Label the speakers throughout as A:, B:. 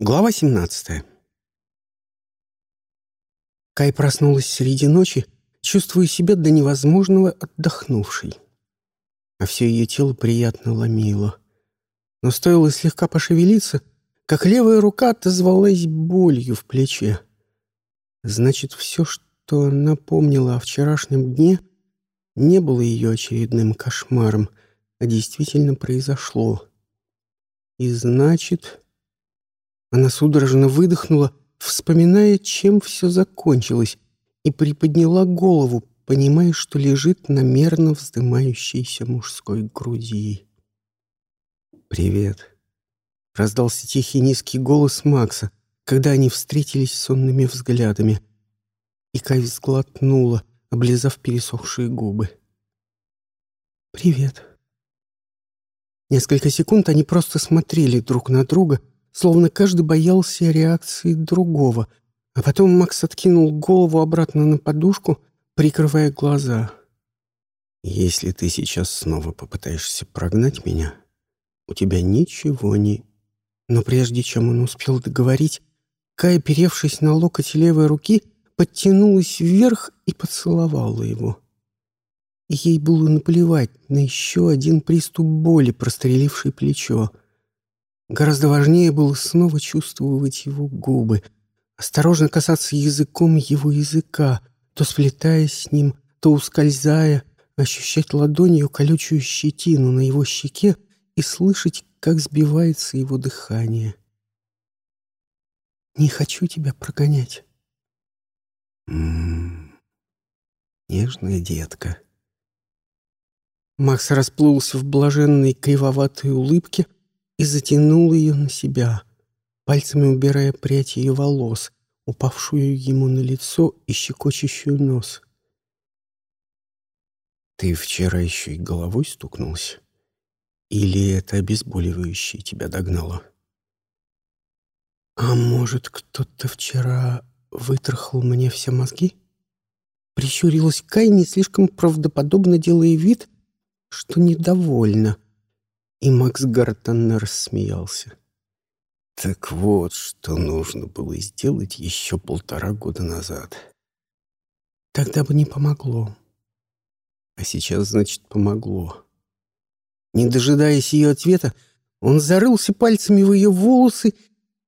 A: Глава 17 Кай проснулась среди ночи, чувствуя себя до невозможного отдохнувшей. А все ее тело приятно ломило. Но стоило слегка пошевелиться, как левая рука отозвалась болью в плече. Значит, все, что она помнила о вчерашнем дне, не было ее очередным кошмаром, а действительно произошло. И значит... Она судорожно выдохнула, вспоминая, чем все закончилось, и приподняла голову, понимая, что лежит на мерно вздымающейся мужской груди. «Привет», — раздался тихий низкий голос Макса, когда они встретились сонными взглядами. И Кай сглотнула, облизав пересохшие губы. «Привет». Несколько секунд они просто смотрели друг на друга, словно каждый боялся реакции другого, а потом Макс откинул голову обратно на подушку, прикрывая глаза. «Если ты сейчас снова попытаешься прогнать меня, у тебя ничего не...» Но прежде чем он успел договорить, Кая, оперевшись на локоть левой руки, подтянулась вверх и поцеловала его. ей было наплевать на еще один приступ боли, простреливший плечо — Гораздо важнее было снова чувствовать его губы, осторожно касаться языком его языка, то сплетаясь с ним, то ускользая, ощущать ладонью колючую щетину на его щеке и слышать, как сбивается его дыхание. «Не хочу тебя прогонять». «М-м-м, нежная детка». Макс расплылся в блаженной кривоватой улыбке — и затянул ее на себя, пальцами убирая прядь ее волос, упавшую ему на лицо и щекочущую нос. «Ты вчера еще и головой стукнулся? Или это обезболивающее тебя догнало?» «А может, кто-то вчера вытрахал мне все мозги?» Прищурилась Кай, не слишком правдоподобно делая вид, что недовольна — и Макс Гартон рассмеялся. Так вот, что нужно было сделать еще полтора года назад. Тогда бы не помогло. А сейчас, значит, помогло. Не дожидаясь ее ответа, он зарылся пальцами в ее волосы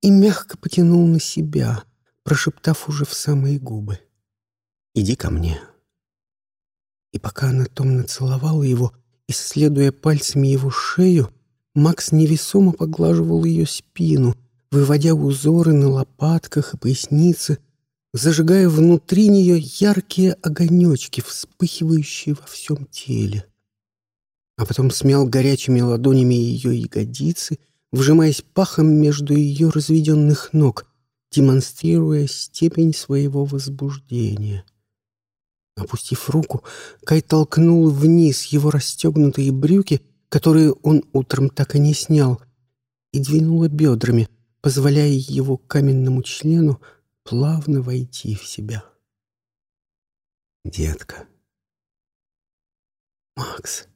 A: и мягко потянул на себя, прошептав уже в самые губы. «Иди ко мне». И пока она томно целовала его, Исследуя пальцами его шею, Макс невесомо поглаживал ее спину, выводя узоры на лопатках и пояснице, зажигая внутри нее яркие огонечки, вспыхивающие во всем теле. А потом смял горячими ладонями ее ягодицы, вжимаясь пахом между ее разведенных ног, демонстрируя степень своего возбуждения. Опустив руку, Кай толкнул вниз его расстегнутые брюки, которые он утром так и не снял, и двинула бедрами, позволяя его каменному члену плавно войти в себя. «Детка». «Макс».